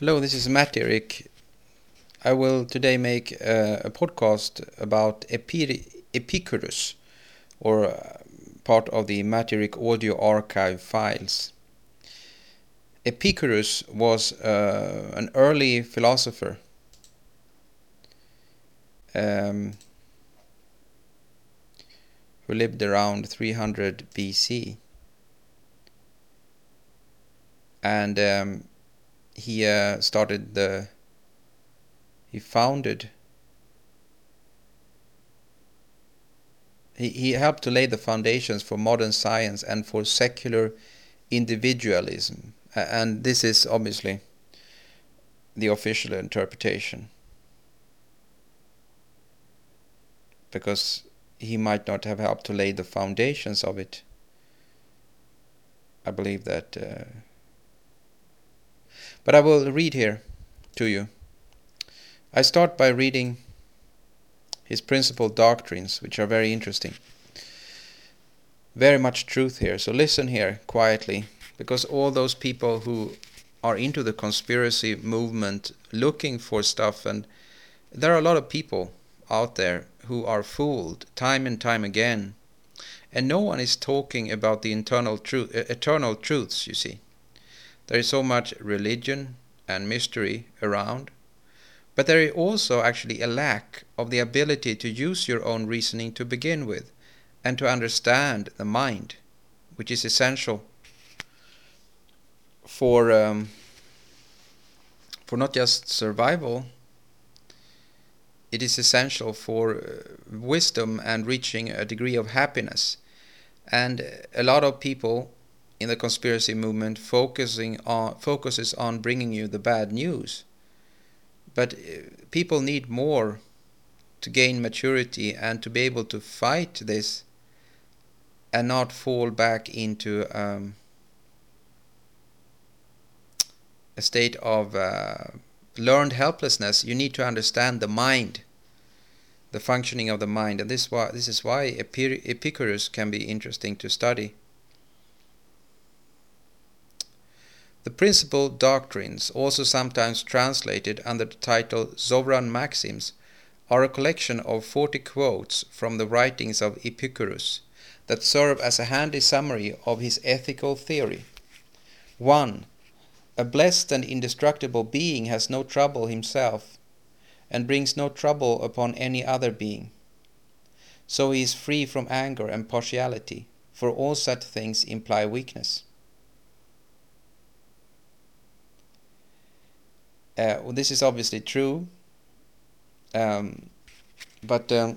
Hello, this is Matterik. I will today make uh, a podcast about Epi- Epicurus, or uh, part of the Matterik audio archive files. Epicurus was uh, an early philosopher. Um, who lived around 300 BC. And um, he uh, started the he founded he, he helped to lay the foundations for modern science and for secular individualism. And this is obviously the official interpretation. Because he might not have helped to lay the foundations of it. I believe that uh, but I will read here to you. I start by reading his principal doctrines, which are very interesting. Very much truth here, so listen here quietly, because all those people who are into the conspiracy movement looking for stuff, and there are a lot of people out there who are fooled time and time again, and no one is talking about the internal truth, eternal truths, you see. There is so much religion and mystery around, but there is also actually a lack of the ability to use your own reasoning to begin with and to understand the mind, which is essential for um, for not just survival. It is essential for uh, wisdom and reaching a degree of happiness. And a lot of people in the conspiracy movement focusing on focuses on bringing you the bad news. But uh, people need more to gain maturity and to be able to fight this and not fall back into um, a state of uh, learned helplessness. You need to understand the mind the functioning of the mind. And this why this is why Epicurus can be interesting to study The principal doctrines, also sometimes translated under the title Sovran Maxims, are a collection of 40 quotes from the writings of Epicurus that serve as a handy summary of his ethical theory. 1. A blessed and indestructible being has no trouble himself and brings no trouble upon any other being. So he is free from anger and partiality, for all such things imply weakness. Uh, well, this is obviously true, um, but um,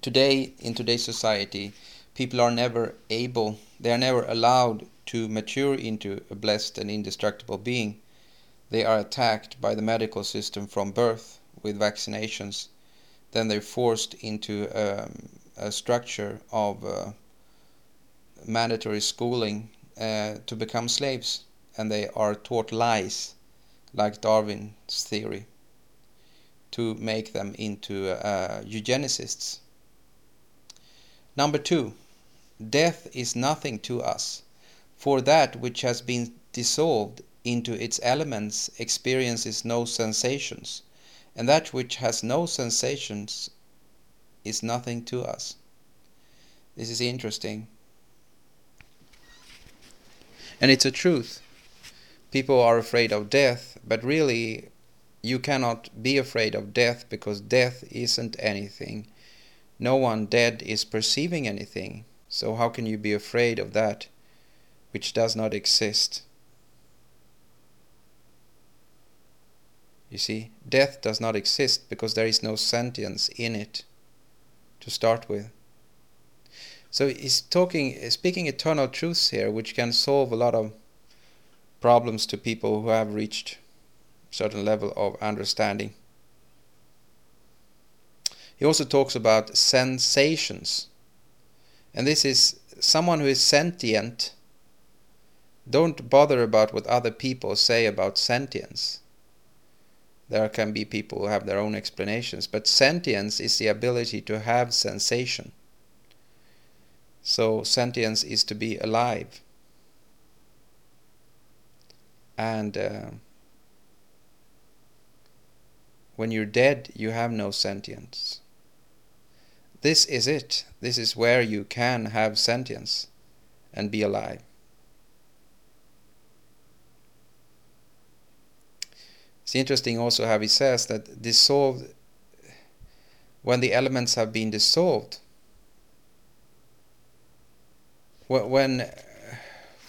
today in today's society, people are never able, they are never allowed to mature into a blessed and indestructible being. They are attacked by the medical system from birth with vaccinations. Then they're forced into um, a structure of uh, mandatory schooling uh, to become slaves, and they are taught lies like Darwin's theory, to make them into uh, eugenicists. Number two, death is nothing to us, for that which has been dissolved into its elements experiences no sensations, and that which has no sensations is nothing to us. This is interesting. And it's a truth people are afraid of death, but really you cannot be afraid of death because death isn't anything. No one dead is perceiving anything. So how can you be afraid of that which does not exist? You see, death does not exist because there is no sentience in it to start with. So he's talking, speaking eternal truths here, which can solve a lot of problems to people who have reached certain level of understanding. He also talks about sensations. And this is someone who is sentient. Don't bother about what other people say about sentience. There can be people who have their own explanations, but sentience is the ability to have sensation. So sentience is to be alive and uh, when you're dead, you have no sentience. This is it. This is where you can have sentience and be alive. It's interesting also how he says that dissolved, when the elements have been dissolved, when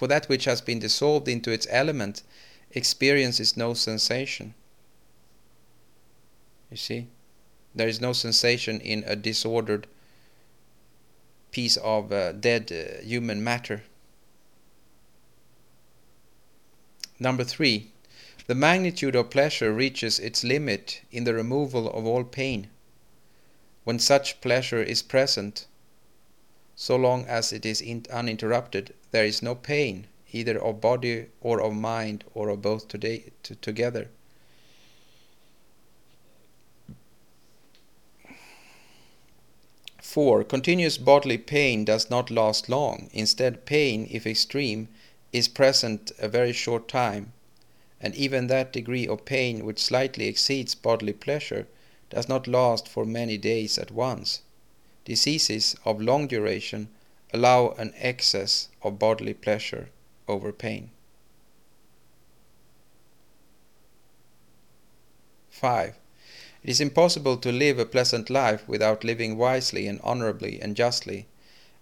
for that which has been dissolved into its element experiences no sensation. You see? There is no sensation in a disordered piece of uh, dead uh, human matter. Number three, the magnitude of pleasure reaches its limit in the removal of all pain. When such pleasure is present, so long as it is uninterrupted, there is no pain, either of body or of mind or of both today, together. Four, continuous bodily pain does not last long. Instead, pain, if extreme, is present a very short time, and even that degree of pain which slightly exceeds bodily pleasure does not last for many days at once. Diseases of long duration allow an excess of bodily pleasure over pain. 5. It is impossible to live a pleasant life without living wisely and honorably and justly,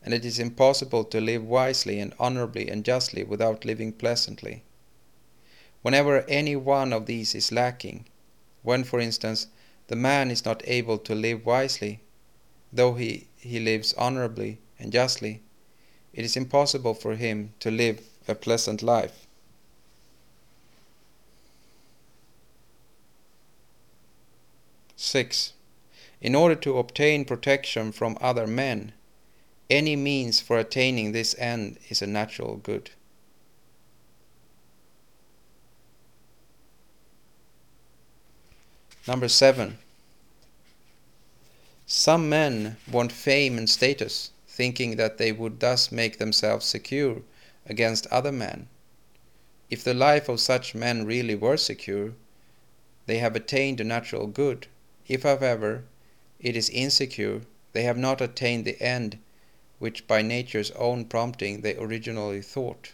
and it is impossible to live wisely and honorably and justly without living pleasantly. Whenever any one of these is lacking, when, for instance, the man is not able to live wisely, though he, he lives honorably and justly, it is impossible for him to live a pleasant life. 6. In order to obtain protection from other men, any means for attaining this end is a natural good. Number 7. Some men want fame and status, thinking that they would thus make themselves secure against other men. If the life of such men really were secure, they have attained a natural good if, however, it is insecure, they have not attained the end which by nature's own prompting they originally thought.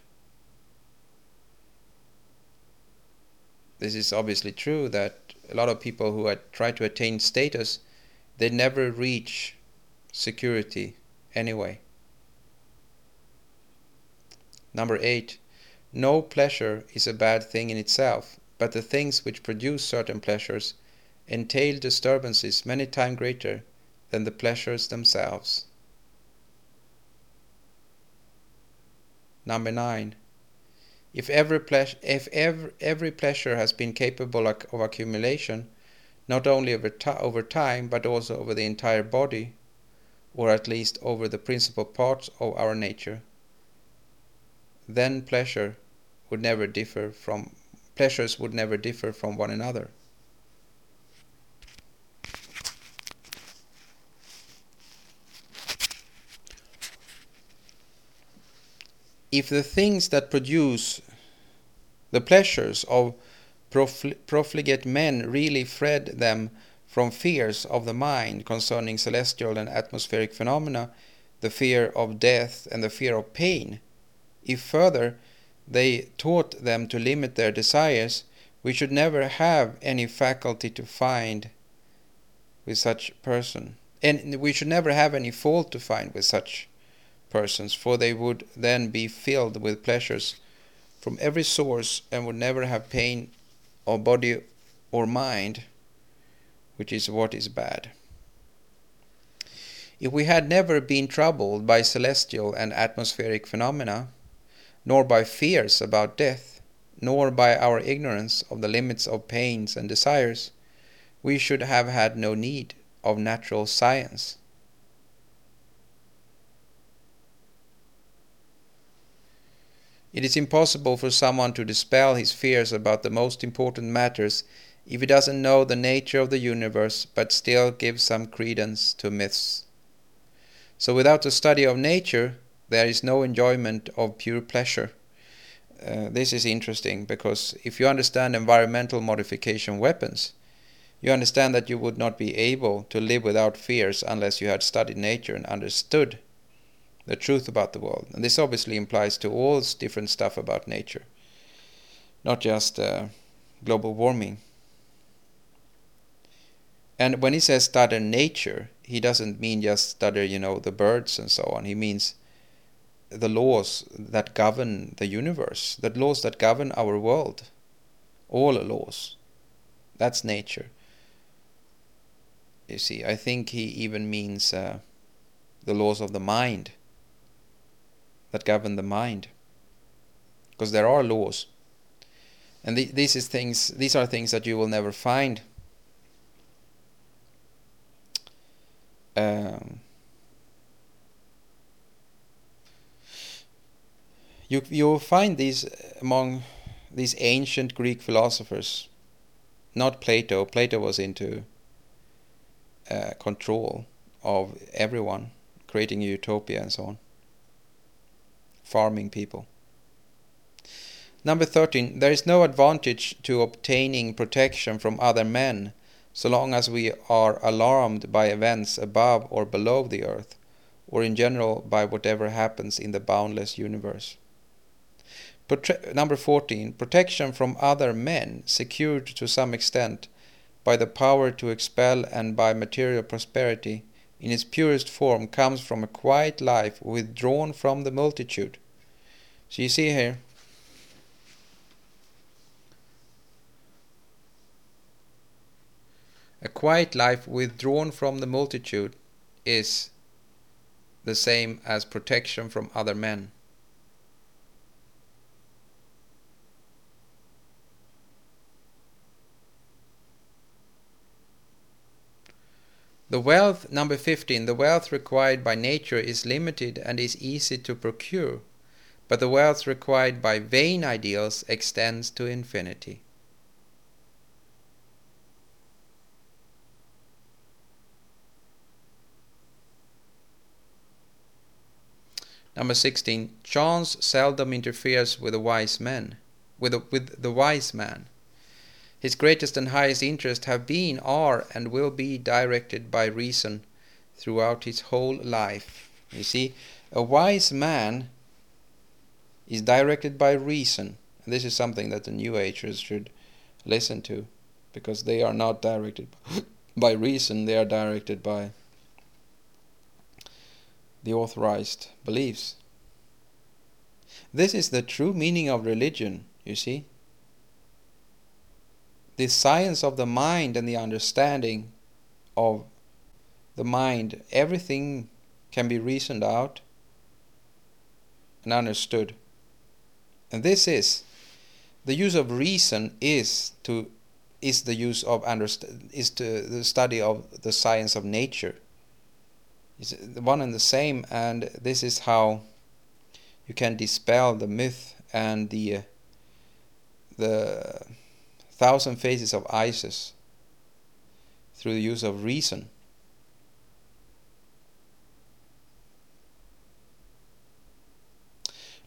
This is obviously true that a lot of people who try to attain status, they never reach security anyway. Number eight, no pleasure is a bad thing in itself, but the things which produce certain pleasures entail disturbances many times greater than the pleasures themselves. Number 9. If every, if every, every pleasure has been capable of accumulation, not only over, over time but also over the entire body, or at least over the principal parts of our nature, then pleasure would never differ from pleasures would never differ from one another. if the things that produce the pleasures of profligate men really fled them from fears of the mind concerning celestial and atmospheric phenomena, the fear of death and the fear of pain, if further they taught them to limit their desires, we should never have any faculty to find with such person. And we should never have any fault to find with such persons, for they would then be filled with pleasures from every source and would never have pain of body or mind, which is what is bad. If we had never been troubled by celestial and atmospheric phenomena, nor by fears about death, nor by our ignorance of the limits of pains and desires, we should have had no need of natural science It is impossible for someone to dispel his fears about the most important matters if he doesn't know the nature of the universe but still gives some credence to myths. So without a study of nature, there is no enjoyment of pure pleasure. uh, this is interesting because if you understand environmental modification weapons, you understand that you would not be able to live without fears unless you had studied nature and understood the truth about the world. And this obviously implies to all different stuff about nature, not just uh, global warming. And when he says study nature, he doesn't mean just study, you know, the birds and so on. He means the laws that govern the universe, the laws that govern our world, all laws. That's nature. You see, I think he even means uh, the laws of the mind that govern the mind, because there are laws, and th- these is things. These are things that you will never find. Um, you you find these among these ancient Greek philosophers, not Plato. Plato was into uh, control of everyone, creating a utopia and so on, farming people. Number 13. There is no advantage to obtaining protection from other men so long as we are alarmed by events above or below the earth, or in general by whatever happens in the boundless universe. Prote- number 14. Protection from other men, secured to some extent by the power to expel and by material prosperity, in its purest form, comes from a quiet life withdrawn from the multitude. So you see here, a quiet life withdrawn from the multitude is the same as protection from other men. The wealth, number 15, the wealth required by nature is limited and is easy to procure, but the wealth required by vain ideals extends to infinity. Number 16, chance seldom interferes with the wise man, with, a, with the wise man. His greatest and highest interests have been, are, and will be directed by reason throughout his whole life. You see, a wise man is directed by reason. This is something that the New Agers should listen to, because they are not directed by reason, they are directed by the authorized beliefs. This is the true meaning of religion, you see the science of the mind and the understanding of the mind, everything can be reasoned out and understood. And this is the use of reason is to is the use of understand is to the study of the science of nature. It's one and the same, and this is how you can dispel the myth and the uh, the thousand faces of Isis through the use of reason.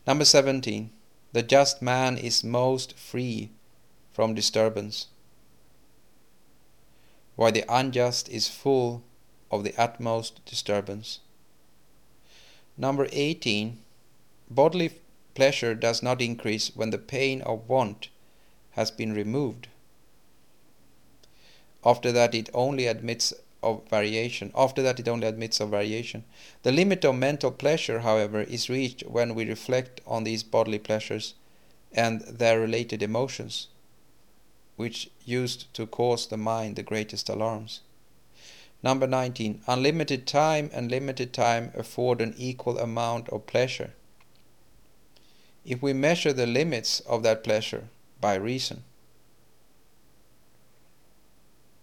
Number 17. The just man is most free from disturbance, while the unjust is full of the utmost disturbance. Number 18. Bodily pleasure does not increase when the pain of want has been removed. After that, it only admits of variation. After that, it only admits of variation. The limit of mental pleasure, however, is reached when we reflect on these bodily pleasures and their related emotions, which used to cause the mind the greatest alarms. Number 19. Unlimited time and limited time afford an equal amount of pleasure. If we measure the limits of that pleasure, by reason.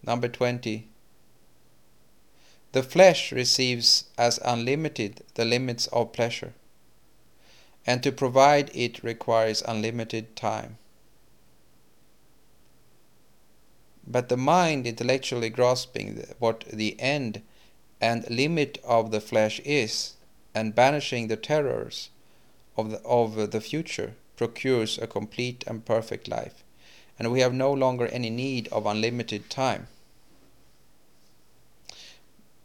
Number 20. The flesh receives as unlimited the limits of pleasure, and to provide it requires unlimited time. But the mind, intellectually grasping what the end and limit of the flesh is, and banishing the terrors of the, of the future, procures a complete and perfect life, and we have no longer any need of unlimited time.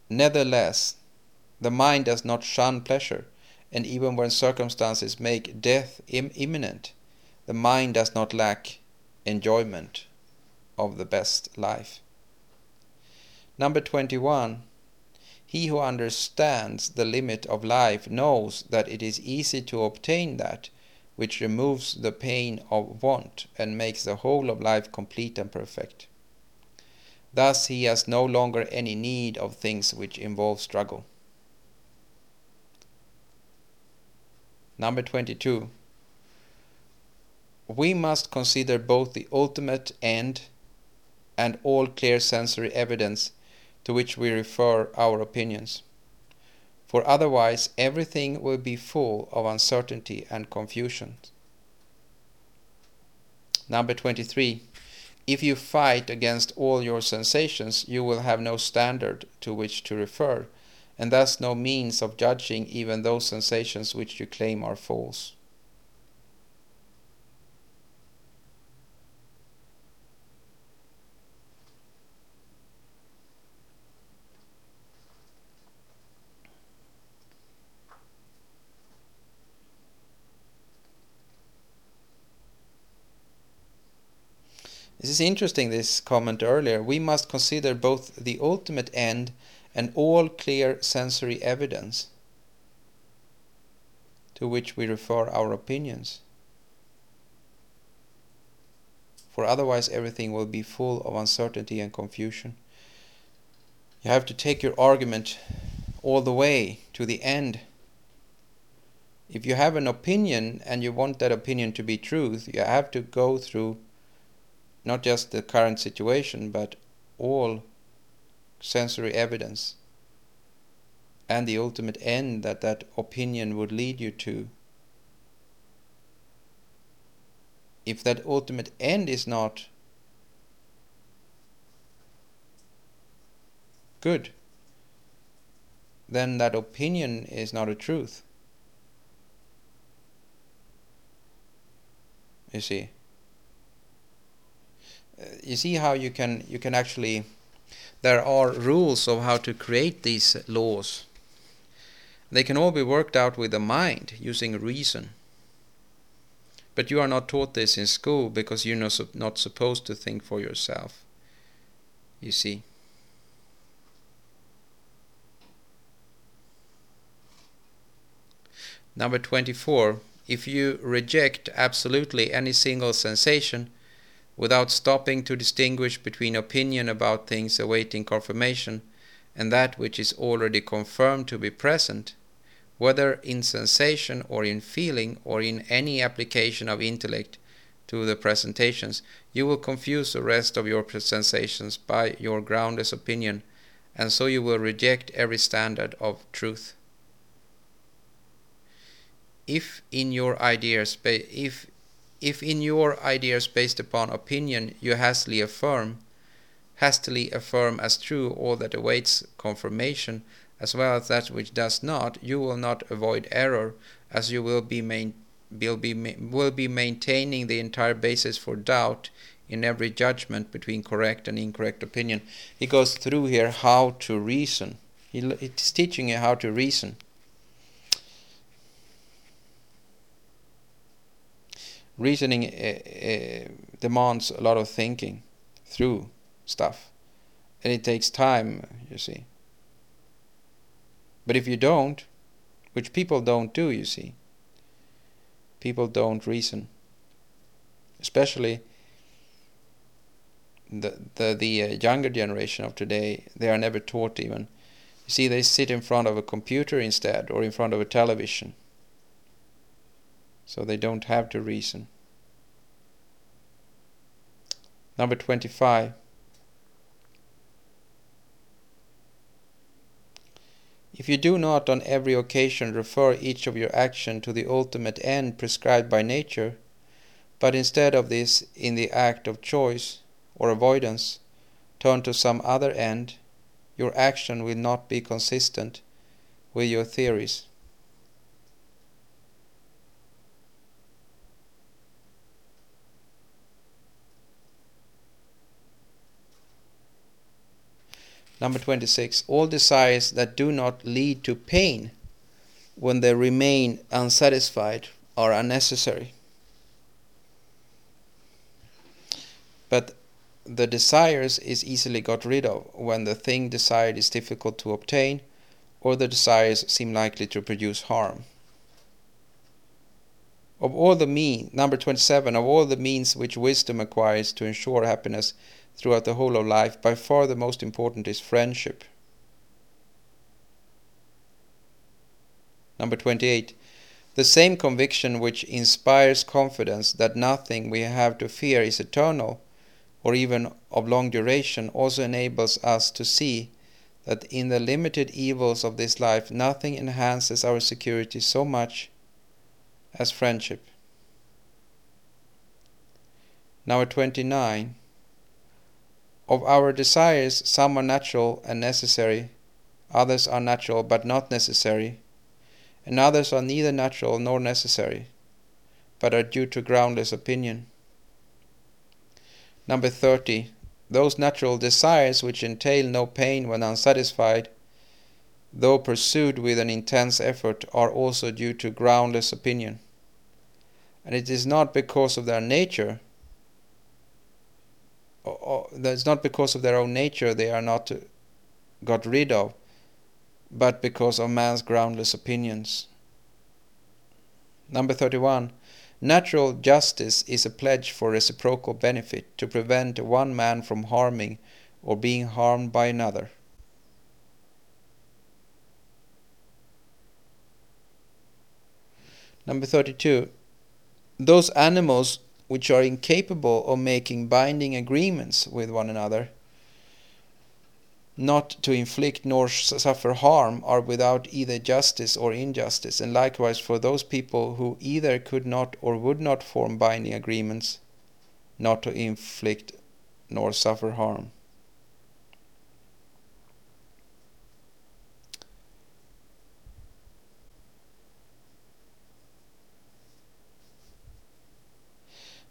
Nevertheless, the mind does not shun pleasure, and even when circumstances make death Im- imminent, the mind does not lack enjoyment of the best life. Number 21. He who understands the limit of life knows that it is easy to obtain that which removes the pain of want and makes the whole of life complete and perfect. Thus he has no longer any need of things which involve struggle. Number 22. We must consider both the ultimate end and all clear sensory evidence to which we refer our opinions. For otherwise, everything will be full of uncertainty and confusion. Number 23. If you fight against all your sensations, you will have no standard to which to refer, and thus no means of judging even those sensations which you claim are false. This is interesting, this comment earlier. We must consider both the ultimate end and all clear sensory evidence to which we refer our opinions. For otherwise, everything will be full of uncertainty and confusion. You have to take your argument all the way to the end. If you have an opinion and you want that opinion to be truth, you have to go through not just the current situation, but all sensory evidence and the ultimate end that that opinion would lead you to. If that ultimate end is not good, then that opinion is not a truth. You see Uh, you see how you can you can actually there are rules of how to create these laws. They can all be worked out with the mind using reason. But you are not taught this in school because you're not supposed to think for yourself. You see. Number 24. If you reject absolutely any single sensation, without stopping to distinguish between opinion about things awaiting confirmation and that which is already confirmed to be present, whether in sensation or in feeling or in any application of intellect to the presentations, you will confuse the rest of your sensations by your groundless opinion, and so you will reject every standard of truth. If in your ideas, if if in your ideas based upon opinion you hastily affirm, hastily affirm as true all that awaits confirmation, as well as that which does not, you will not avoid error, as you will be, main, will be, will be maintaining the entire basis for doubt in every judgment between correct and incorrect opinion. He goes through here how to reason. He, he's teaching you how to reason. Reasoning uh, uh, demands a lot of thinking through stuff. And it takes time you see. But if you don't which people don't do you see people don't reason. Especially the the the uh, younger generation of today they are never taught even. You see they sit in front of a computer instead or in front of a television so they don't have to reason. Number 25. If you do not on every occasion refer each of your action to the ultimate end prescribed by nature, but instead of this in the act of choice or avoidance turn to some other end, your action will not be consistent with your theories. Number 26. All desires that do not lead to pain when they remain unsatisfied are unnecessary. But the desires is easily got rid of when the thing desired is difficult to obtain or the desires seem likely to produce harm. Of all the means, number 27, of all the means which wisdom acquires to ensure happiness throughout the whole of life, by far the most important is friendship. Number 28. The same conviction which inspires confidence that nothing we have to fear is eternal or even of long duration also enables us to see that in the limited evils of this life nothing enhances our security so much as friendship. Number 29. Of our desires, some are natural and necessary, others are natural but not necessary, and others are neither natural nor necessary, but are due to groundless opinion. Number 30. Those natural desires which entail no pain when unsatisfied, though pursued with an intense effort, are also due to groundless opinion. And it is not because of their nature it's not because of their own nature they are not uh, got rid of, but because of man's groundless opinions. Number 31. Natural justice is a pledge for reciprocal benefit to prevent one man from harming or being harmed by another. Number 32. Those animals which are incapable of making binding agreements with one another, not to inflict nor suffer harm, are without either justice or injustice, and likewise for those people who either could not or would not form binding agreements, not to inflict nor suffer harm.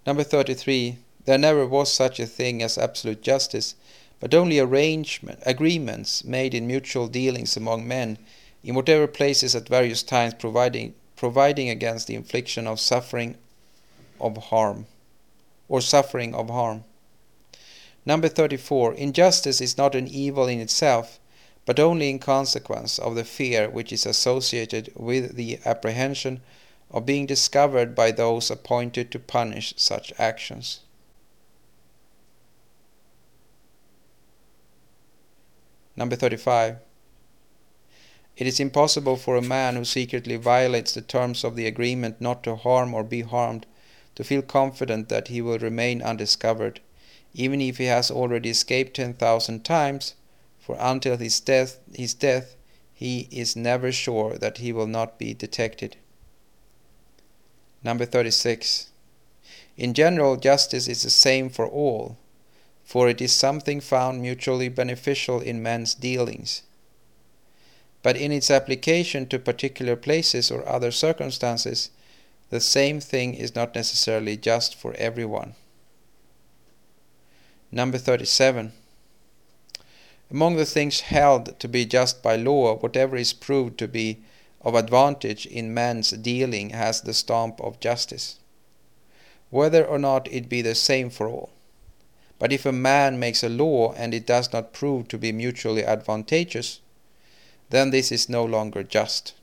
Number 33. There never was such a thing as absolute justice, but only arrangement, agreements made in mutual dealings among men, in whatever places at various times, providing, providing against the infliction of suffering of harm, or suffering of harm. Number 34. Injustice is not an evil in itself, but only in consequence of the fear which is associated with the apprehension of being discovered by those appointed to punish such actions. Number 35. It is impossible for a man who secretly violates the terms of the agreement not to harm or be harmed to feel confident that he will remain undiscovered, even if he has already escaped 10,000 times, for until his death, his death he is never sure that he will not be detected. Number 36. In general, justice is the same for all, for it is something found mutually beneficial in men's dealings. But in its application to particular places or other circumstances, the same thing is not necessarily just for everyone. Number 37. Among the things held to be just by law, whatever is proved to be of advantage in man's dealing has the stamp of justice, whether or not it be the same for all. But if a man makes a law and it does not prove to be mutually advantageous, then this is no longer just.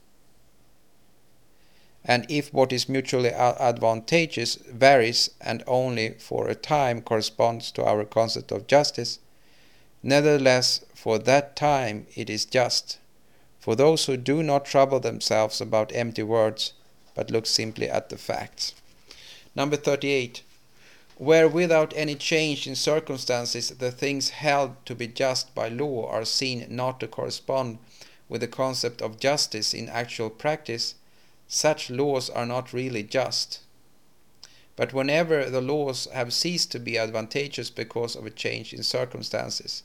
And if what is mutually advantageous varies and only for a time corresponds to our concept of justice, nevertheless for that time it is just for those who do not trouble themselves about empty words, but look simply at the facts. Number 38. Where without any change in circumstances the things held to be just by law are seen not to correspond with the concept of justice in actual practice, such laws are not really just. But whenever the laws have ceased to be advantageous because of a change in circumstances,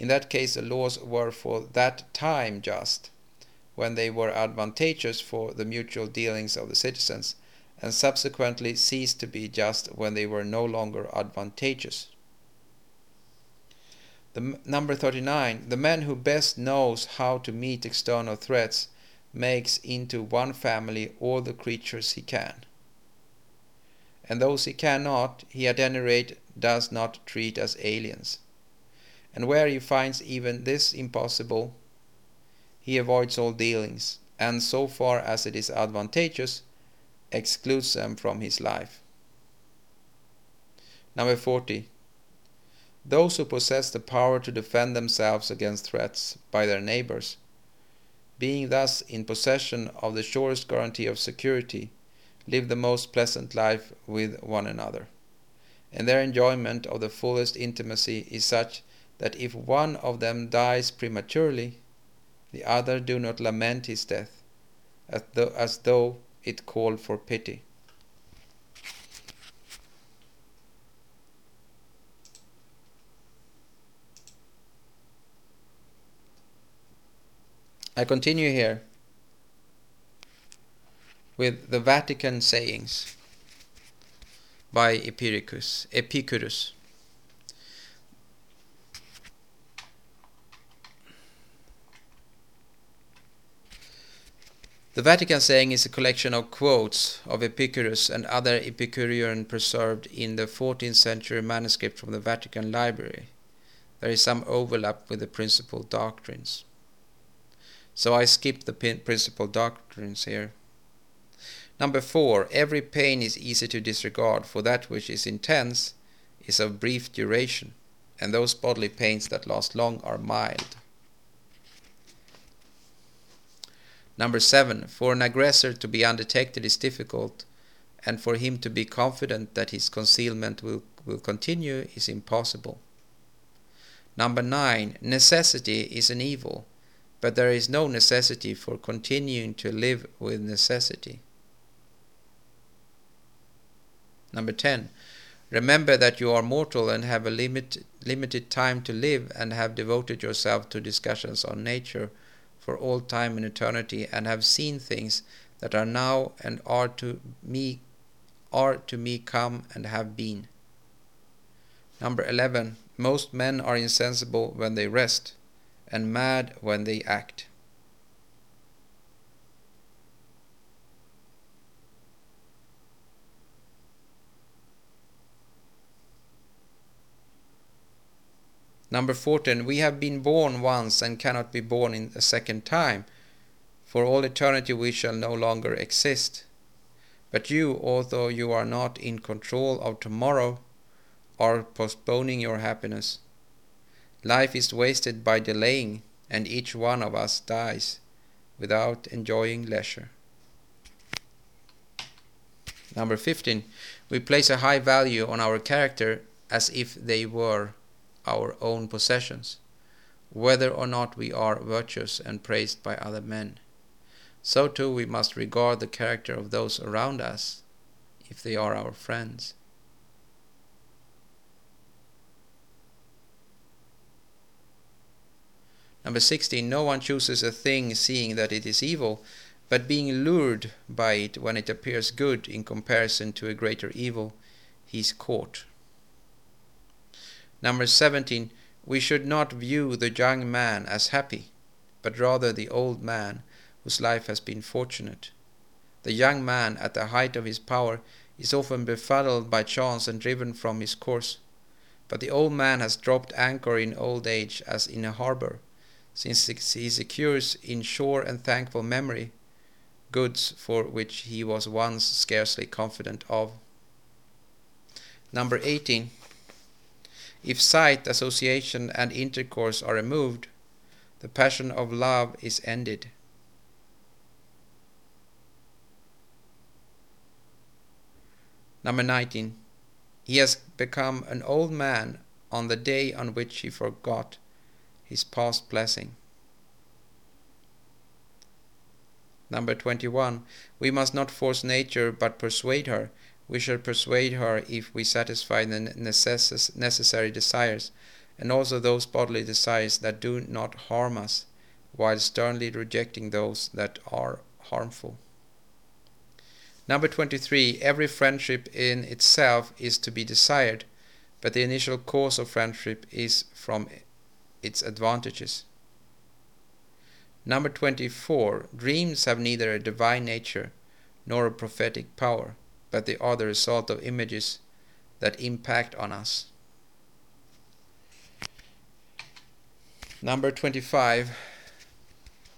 in that case, the laws were for that time just, when they were advantageous for the mutual dealings of the citizens, and subsequently ceased to be just when they were no longer advantageous. The number 39, the man who best knows how to meet external threats makes into one family all the creatures he can. And those he cannot, he at any rate does not treat as aliens. And where he finds even this impossible, he avoids all dealings, and so far as it is advantageous, excludes them from his life. Number 40. Those who possess the power to defend themselves against threats by their neighbors, being thus in possession of the surest guarantee of security, live the most pleasant life with one another. And their enjoyment of the fullest intimacy is such that if one of them dies prematurely, the other do not lament his death, as though, as though it called for pity. I continue here with the Vatican sayings by Epicurus. Epicurus. The Vatican saying is a collection of quotes of Epicurus and other Epicurean preserved in the 14th century manuscript from the Vatican Library. There is some overlap with the principal doctrines. So I skip the principal doctrines here. Number four, every pain is easy to disregard, for that which is intense is of brief duration, and those bodily pains that last long are mild. Number seven, for an aggressor to be undetected is difficult, and for him to be confident that his concealment will, will continue is impossible. Number nine, necessity is an evil, but there is no necessity for continuing to live with necessity. Number 10. Remember that you are mortal and have a limit, limited time to live and have devoted yourself to discussions on nature for all time and eternity and have seen things that are now and are to me are to me come and have been. Number 11. Most men are insensible when they rest and mad when they act. Number 14. We have been born once and cannot be born in a second time. For all eternity we shall no longer exist. But you, although you are not in control of tomorrow, are postponing your happiness. Life is wasted by delaying, and each one of us dies without enjoying leisure. Number 15. We place a high value on our character as if they were our own possessions, whether or not we are virtuous and praised by other men. So too we must regard the character of those around us if they are our friends. Number 16. No one chooses a thing seeing that it is evil, but being lured by it when it appears good in comparison to a greater evil, he is caught. Number 17. We should not view the young man as happy, but rather the old man whose life has been fortunate. The young man, at the height of his power, is often befuddled by chance and driven from his course. But the old man has dropped anchor in old age as in a harbour since he secures in sure and thankful memory goods for which he was once scarcely confident of. Number 18. If sight, association, and intercourse are removed, the passion of love is ended. Number 19. He has become an old man on the day on which he forgot his past blessing. Number 21. We must not force nature but persuade her. We shall persuade her if we satisfy the necess necessary desires, and also those bodily desires that do not harm us, while sternly rejecting those that are harmful. Number 23. Every friendship in itself is to be desired, but the initial cause of friendship is from its advantages. Number 24. Dreams have neither a divine nature nor a prophetic power, but they are the result of images that impact on us. Number 25.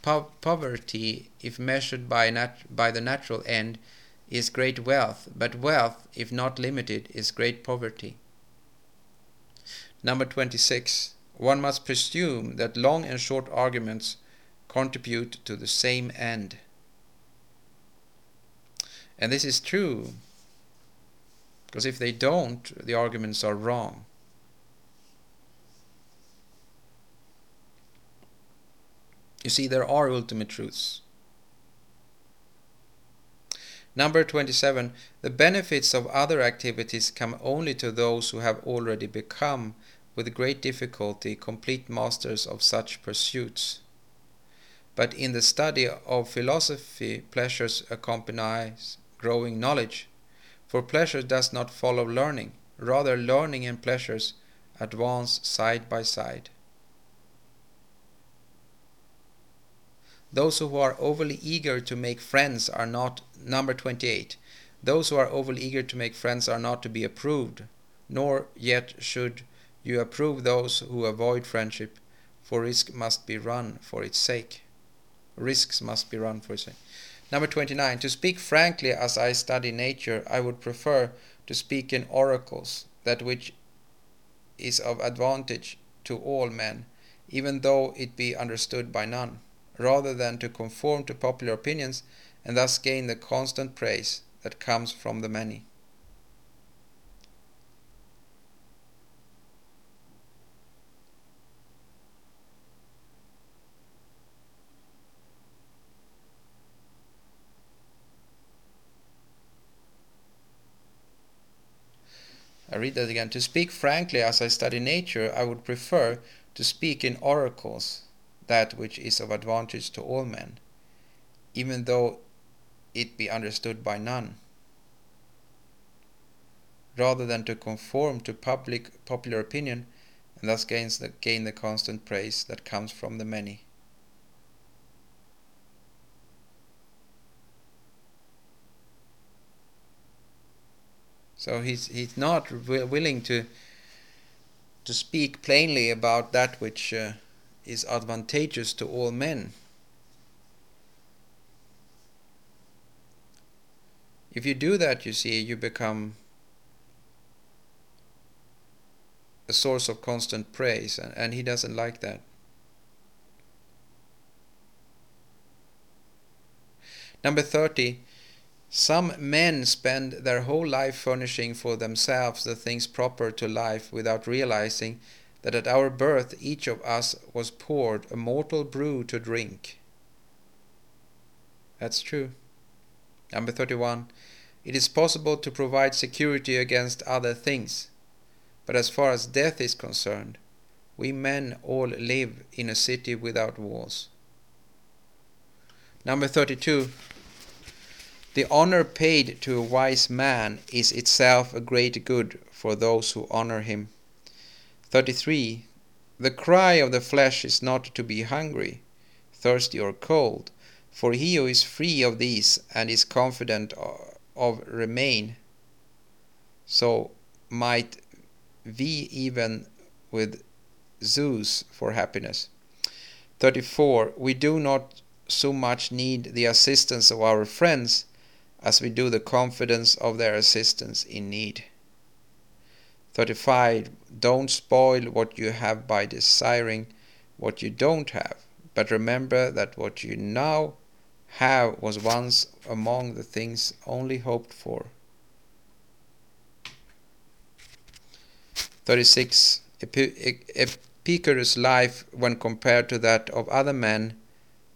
Po- poverty, if measured by, nat- by the natural end, is great wealth, but wealth, if not limited, is great poverty. Number 26. One must presume that long and short arguments contribute to the same end. And this is true, because if they don't, the arguments are wrong. You see, there are ultimate truths. Number 27. The benefits of other activities come only to those who have already become, with great difficulty, complete masters of such pursuits. But in the study of philosophy, pleasures accompanies growing knowledge, for pleasure does not follow learning, rather, learning and pleasures advance side by side. Those who are overly eager to make friends are not, number 28, those who are overly eager to make friends are not to be approved, nor yet should you approve those who avoid friendship, for risk must be run for its sake. Risks must be run for its sake. Number 29. To speak frankly, as I study nature, I would prefer to speak in oracles, that which is of advantage to all men, even though it be understood by none rather than to conform to popular opinions and thus gain the constant praise that comes from the many. I read that again. To speak frankly, as I study nature, I would prefer to speak in oracles that which is of advantage to all men, even though it be understood by none, rather than to conform to public popular opinion and thus gains the, gain the constant praise that comes from the many. So he's he's not willing to to speak plainly about that which uh, is advantageous to all men. If you do that, you see, you become a source of constant praise, and, and he doesn't like that. Number 30. Some men spend their whole life furnishing for themselves the things proper to life without realizing that at our birth each of us was poured a mortal brew to drink. That's true. Number 31. It is possible to provide security against other things, but as far as death is concerned, we men all live in a city without walls. Number 32. The honor paid to a wise man is itself a great good for those who honor him. 33. The cry of the flesh is not to be hungry, thirsty, or cold, for he who is free of these and is confident of remain, so might vie even with Zeus for happiness. 34. We do not so much need the assistance of our friends as we do the confidence of their assistance in need. 35. Don't spoil what you have by desiring what you don't have, but remember that what you now have was once among the things only hoped for. 36. Epicurus' life, when compared to that of other men,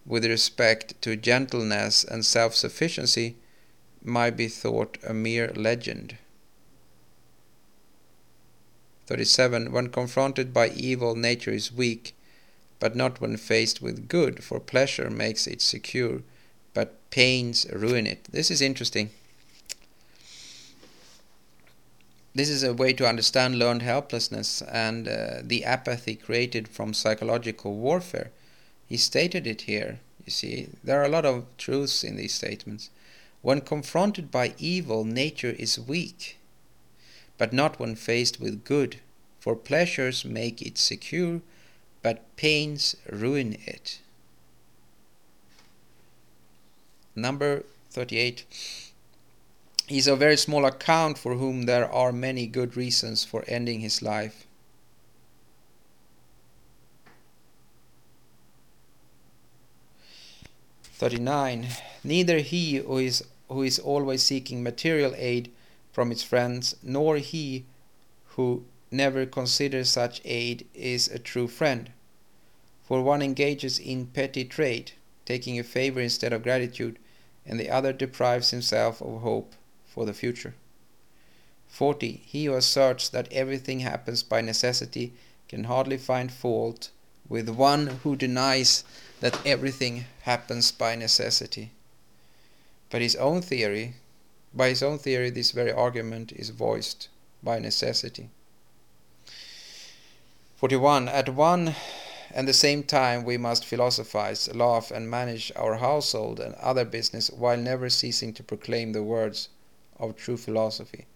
with respect to gentleness and self sufficiency, might be thought a mere legend. 37. When confronted by evil, nature is weak, but not when faced with good, for pleasure makes it secure, but pains ruin it. This is interesting. this is a way to understand learned helplessness and uh, the apathy created from psychological warfare. He stated it here. You see, there are a lot of truths in these statements. When confronted by evil, nature is weak, but not when faced with good, for pleasures make it secure, but pains ruin it. Number 38 he is a very small account for whom there are many good reasons for ending his life. Thirty-nine. Neither he who is who is always seeking material aid from his friends, nor he who never considers such aid is a true friend. For one engages in petty trade, taking a favor instead of gratitude, and the other deprives himself of hope for the future. 40. He who asserts that everything happens by necessity can hardly find fault with one who denies that everything happens by necessity. But his own theory, by his own theory, this very argument is voiced by necessity. 41. At one and the same time, we must philosophize, laugh, and manage our household and other business while never ceasing to proclaim the words of true philosophy.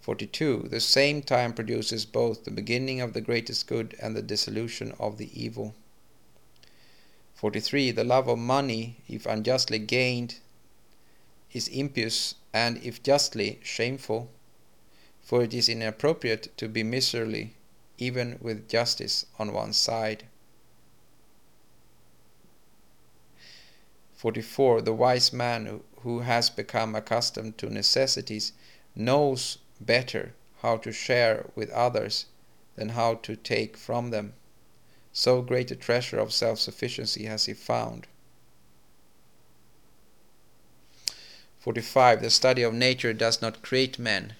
42. The same time produces both the beginning of the greatest good and the dissolution of the evil. 43. The love of money, if unjustly gained, is impious, and if justly, shameful. For it is inappropriate to be miserly, even with justice on one's side. 44. The wise man who has become accustomed to necessities knows better how to share with others than how to take from them. So great a treasure of self sufficiency has he found. 45. The study of nature does not create men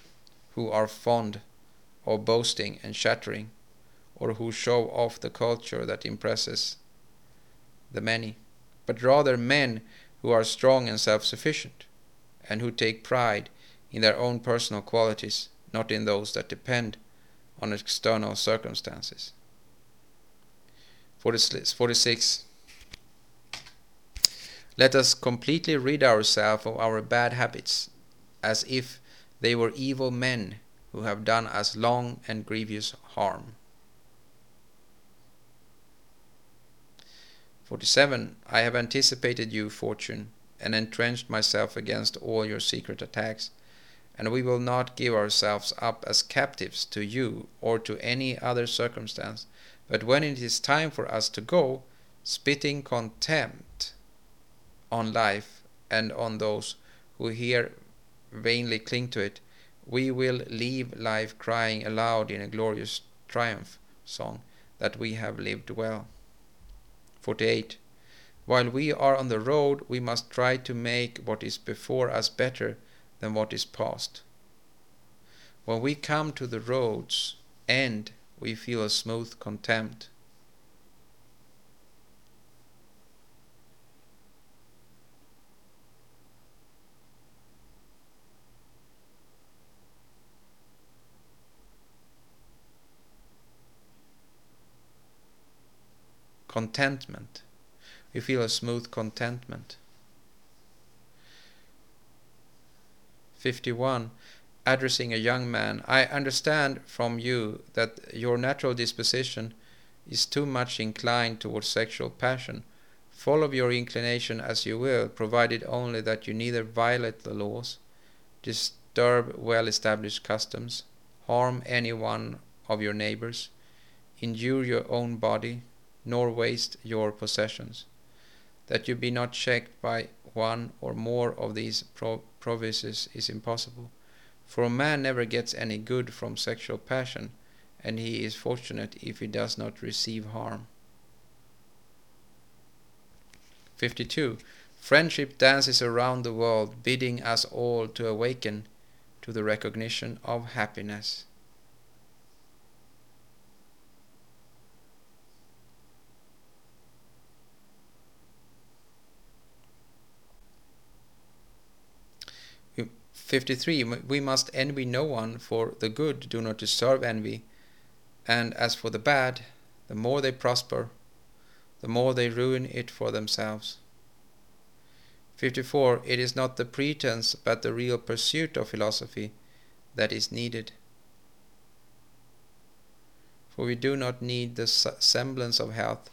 who are fond of boasting and chattering, or who show off the culture that impresses the many, but rather men who are strong and self sufficient, and who take pride in their own personal qualities, not in those that depend on external circumstances. 46. Let us completely rid ourselves of our bad habits, as if they were evil men who have done us long and grievous harm. 47. I have anticipated you, fortune, and entrenched myself against all your secret attacks, and we will not give ourselves up as captives to you or to any other circumstance, but when it is time for us to go, spitting contempt on life and on those who here vainly cling to it, we will leave life crying aloud in a glorious triumph song that we have lived well. 48. While we are on the road, we must try to make what is before us better than what is past. When we come to the road's end, we feel a smooth contempt. Contentment. We feel a smooth contentment. 51. Addressing a young man, I understand from you that your natural disposition is too much inclined towards sexual passion. Follow your inclination as you will, provided only that you neither violate the laws, disturb well established customs, harm any one of your neighbors, injure your own body, nor waste your possessions, that you be not checked by one or more of these provisos is impossible. For a man never gets any good from sexual passion, and he is fortunate if he does not receive harm. 52. Friendship dances around the world, bidding us all to awaken to the recognition of happiness. 53 We must envy no one, for the good do not deserve envy, and as for the bad, the more they prosper, the more they ruin it for themselves. 54. It is not the pretense but the real pursuit of philosophy that is needed. For we do not need the semblance of health,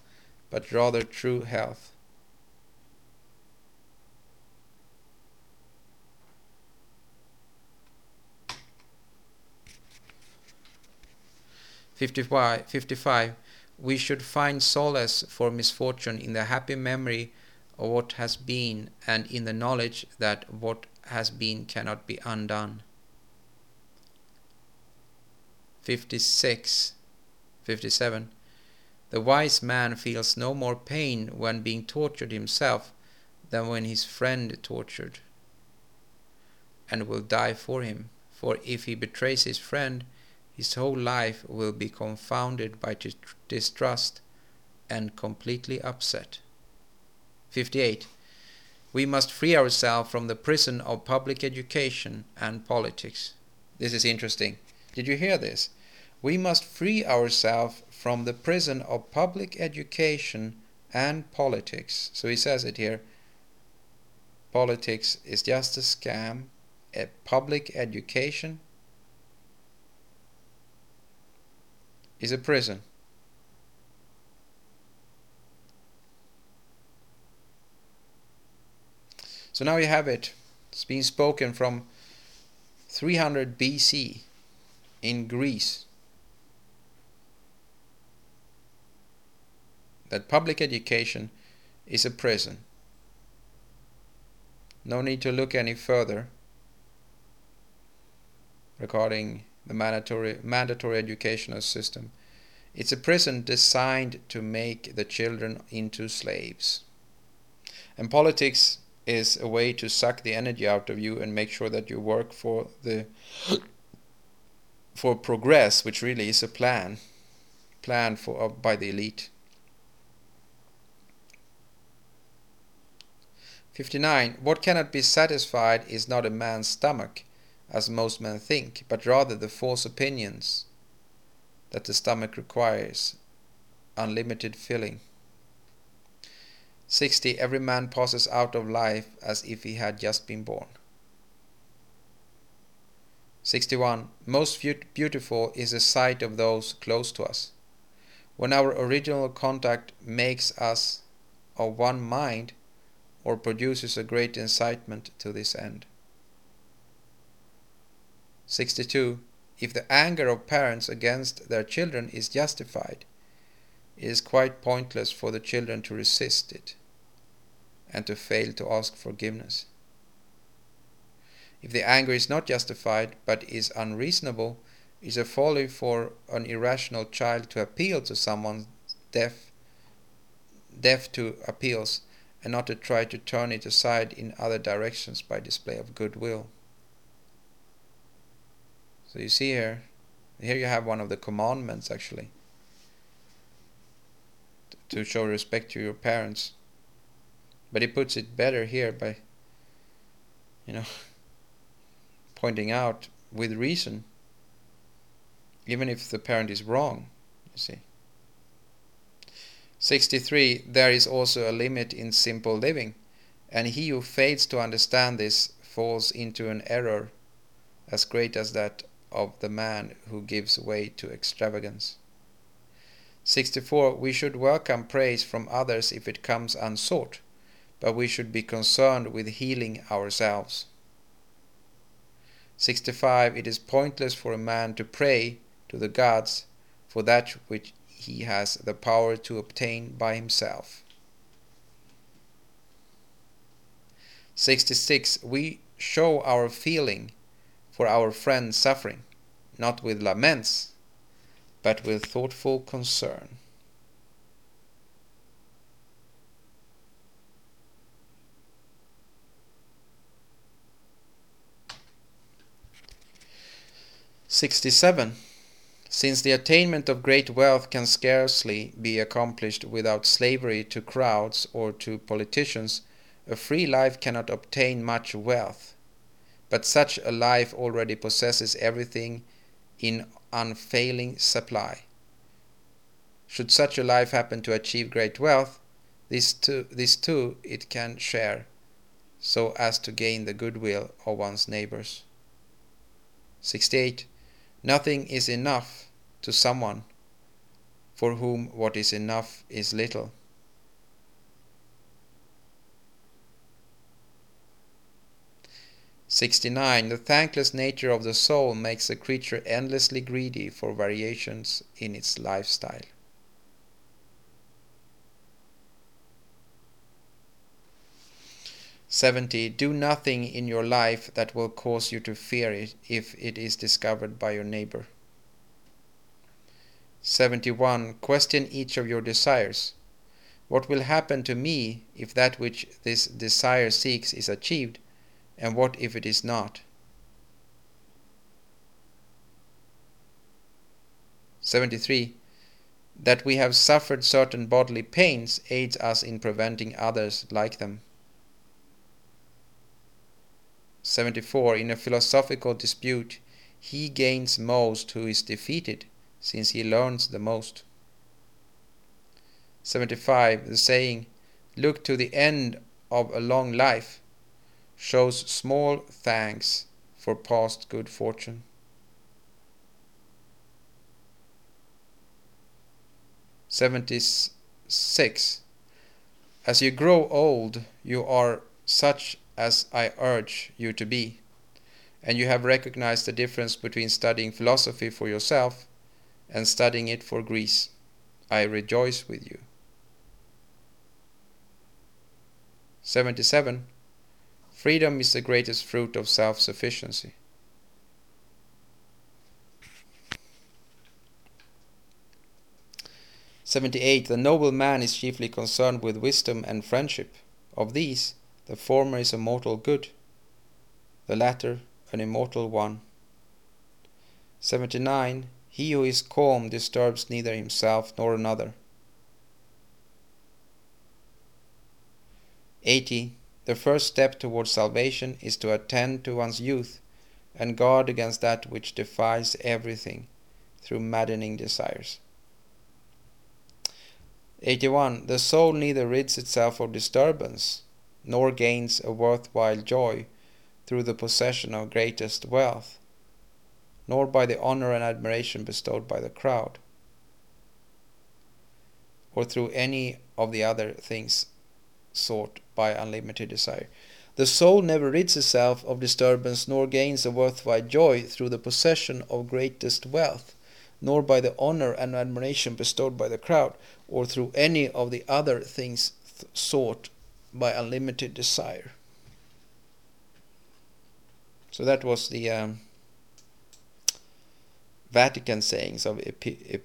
but rather true health. 55 we should find solace for misfortune in the happy memory of what has been and in the knowledge that what has been cannot be undone. 56 57 The wise man feels no more pain when being tortured himself than when his friend tortured and will die for him for if he betrays his friend his whole life will be confounded by distrust and completely upset. 58. We must free ourselves from the prison of public education and politics. This is interesting. Did you hear this? We must free ourselves from the prison of public education and politics. So he says it here. Politics is just a scam. A public education is a prison. So now you have it. It's been spoken from 300 BC in Greece. That public education is a prison. No need to look any further regarding the mandatory, mandatory educational system. It's a prison designed to make the children into slaves. And politics is a way to suck the energy out of you and make sure that you work for the for progress, which really is a plan, plan for uh, by the elite. 59. What cannot be satisfied is not a man's stomach, as most men think, but rather the false opinions that the stomach requires unlimited filling. 60. Every man passes out of life as if he had just been born. 61. Most beautiful is the sight of those close to us. When our original contact makes us of one mind or produces a great incitement to this end. 62. If the anger of parents against their children is justified, it is quite pointless for the children to resist it and to fail to ask forgiveness. If the anger is not justified but is unreasonable, it is a folly for an irrational child to appeal to someone deaf, deaf to appeals and not to try to turn it aside in other directions by display of goodwill. So you see here, here you have one of the commandments actually to show respect to your parents. But he puts it better here by, you know, pointing out with reason, even if the parent is wrong, you see. 63. There is also a limit in simple living, and he who fails to understand this falls into an error as great as that of the man who gives way to extravagance. 64. We should welcome praise from others if it comes unsought, but we should be concerned with healing ourselves. 65. It is pointless for a man to pray to the gods for that which he has the power to obtain by himself. 66. We show our feeling for our friend's suffering, not with laments, but with thoughtful concern. Sixty-seven. Since the attainment of great wealth can scarcely be accomplished without slavery to crowds or to politicians, a free life cannot obtain much wealth but such a life already possesses everything in unfailing supply. Should such a life happen to achieve great wealth, this too, this too it can share, so as to gain the goodwill of one's neighbors. 68. Nothing is enough to someone for whom what is enough is little. Sixty-nine. The thankless nature of the soul makes the creature endlessly greedy for variations in its lifestyle. 70. Do nothing in your life that will cause you to fear it if it is discovered by your neighbor. 71. Question each of your desires. What will happen to me if that which this desire seeks is achieved, and what if it is not? 73. That we have suffered certain bodily pains aids us in preventing others like them. 74. In a philosophical dispute, he gains most who is defeated, since he learns the most. 75. The saying, Look to the end of a long life, shows small thanks for past good fortune. Seventy six. As you grow old, you are such as I urge you to be, and you have recognized the difference between studying philosophy for yourself and studying it for Greece. I rejoice with you. 77. Freedom is the greatest fruit of self sufficiency. Seventy-eight. The noble man is chiefly concerned with wisdom and friendship. Of these, the former is a mortal good, the latter an immortal one. 79. He who is calm disturbs neither himself nor another. 80. The first step towards salvation is to attend to one's youth and guard against that which defies everything through maddening desires. 81. The soul neither rids itself of disturbance nor gains a worthwhile joy through the possession of greatest wealth, nor by the honor and admiration bestowed by the crowd, or through any of the other things sought by unlimited desire. The soul never rids itself of disturbance, nor gains a worthwhile joy through the possession of greatest wealth, nor by the honor and admiration bestowed by the crowd, or through any of the other things sought by unlimited desire. So that was the um, Vatican sayings of Epi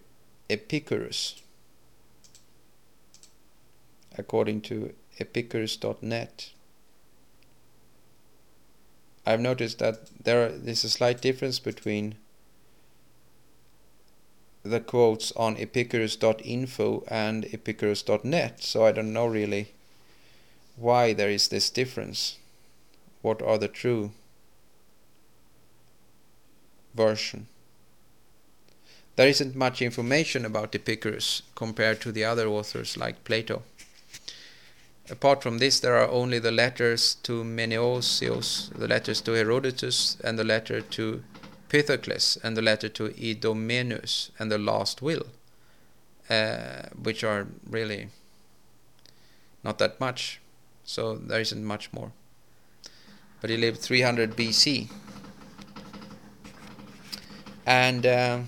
Epicurus, according to epicurus.net. I've noticed that there is a slight difference between the quotes on epicurus.info and epicurus.net, so I don't know really why there is this difference. What are the true version? There isn't much information about Epicurus compared to the other authors like Plato. Apart from this, there are only the letters to Menoeceus, the letters to Herodotus, and the letter to Pythocles, and the letter to Idomeneus, and the last will, uh, which are really not that much so there isn't much more. But he lived 300 BC. And uh,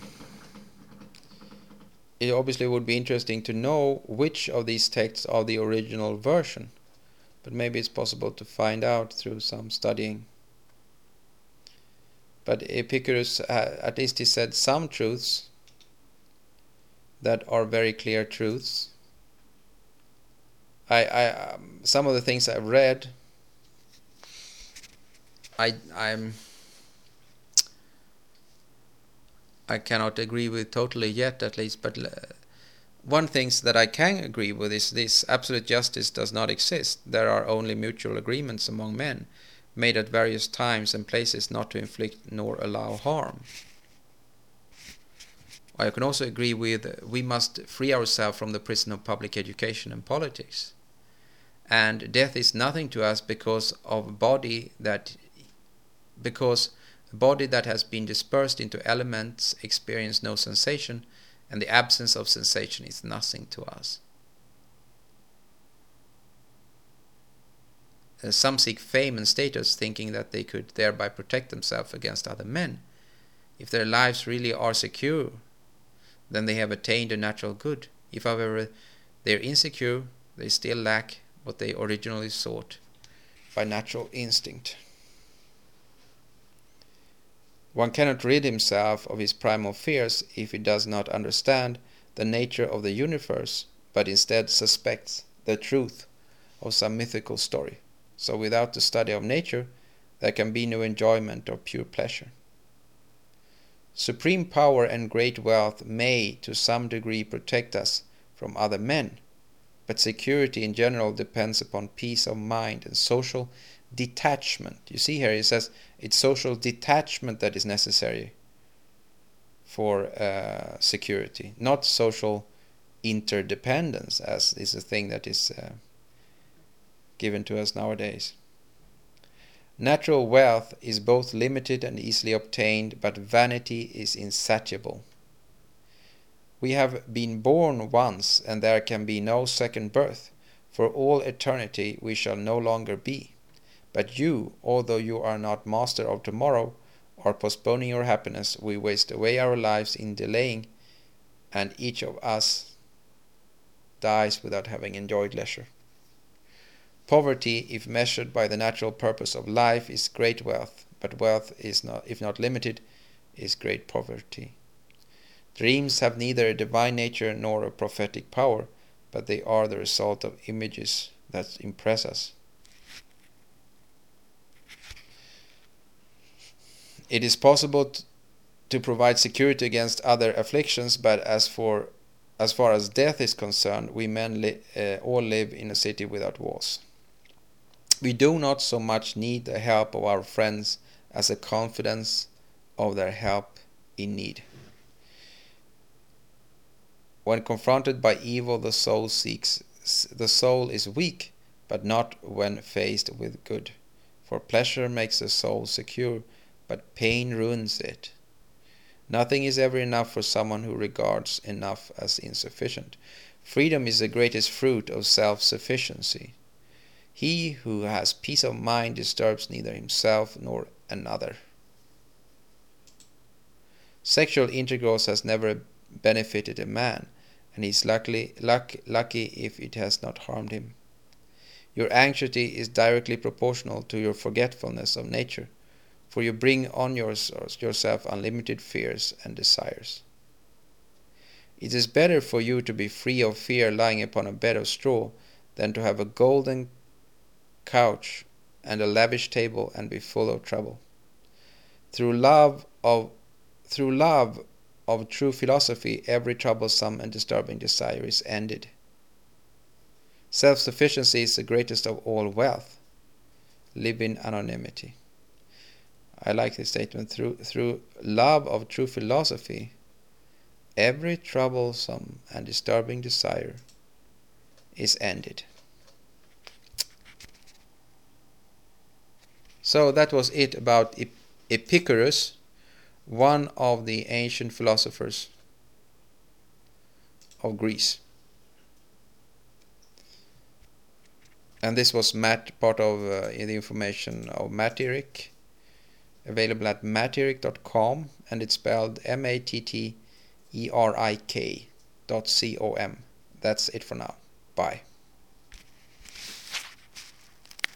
it obviously would be interesting to know which of these texts are the original version. But maybe it's possible to find out through some studying. But Epicurus, uh, at least he said some truths that are very clear truths I, I um, some of the things I've read, I I'm I cannot agree with totally yet, at least. But uh, one thing that I can agree with is this: absolute justice does not exist. There are only mutual agreements among men, made at various times and places not to inflict nor allow harm. I can also agree with we must free ourselves from the prison of public education and politics. And death is nothing to us because of body that because body that has been dispersed into elements experience no sensation and the absence of sensation is nothing to us. Uh, some seek fame and status thinking that they could thereby protect themselves against other men. If their lives really are secure, then they have attained a natural good. If, however, they are insecure, they still lack what they originally sought by natural instinct. One cannot rid himself of his primal fears if he does not understand the nature of the universe, but instead suspects the truth of some mythical story. So without the study of nature, there can be no enjoyment of pure pleasure. Supreme power and great wealth may, to some degree, protect us from other men, but security in general depends upon peace of mind and social detachment. You see here, it says it's social detachment that is necessary for uh, security, not social interdependence, as is a thing that is uh, given to us nowadays. Natural wealth is both limited and easily obtained, but vanity is insatiable. We have been born once, and there can be no second birth. For all eternity we shall no longer be. But you, although you are not master of tomorrow, are postponing your happiness. We waste away our lives in delaying, and each of us dies without having enjoyed leisure. Poverty, if measured by the natural purpose of life, is great wealth, but wealth is not, if not limited, is great poverty. Dreams have neither a divine nature nor a prophetic power, but they are the result of images that impress us. It is possible to provide security against other afflictions, but as for as far as death is concerned, we men li uh, all live in a city without walls. We do not so much need the help of our friends as a confidence of their help in need. When confronted by evil, the soul seeks the soul is weak, but not when faced with good. For pleasure makes the soul secure, but pain ruins it. Nothing is ever enough for someone who regards enough as insufficient. Freedom is the greatest fruit of self sufficiency. He who has peace of mind disturbs neither himself nor another. Sexual intercourse has never benefited a man, and he is lucky, luck, lucky if it has not harmed him. Your anxiety is directly proportional to your forgetfulness of nature, for you bring on yours, yourself unlimited fears and desires. It is better for you to be free of fear lying upon a bed of straw than to have a golden couch and a lavish table and be full of trouble. Through love of through love of true philosophy, every troublesome and disturbing desire is ended. Self sufficiency is the greatest of all wealth. Live in anonymity. I like this statement. Through through love of true philosophy, every troublesome and disturbing desire is ended. So that was it about Epicurus, one of the ancient philosophers of Greece. And this was Matt, part of uh, the information of Matterik, available at matterik.com, and it's spelled M-A-T-T-E-R-I-K dot C-O-M. That's it for now. Bye.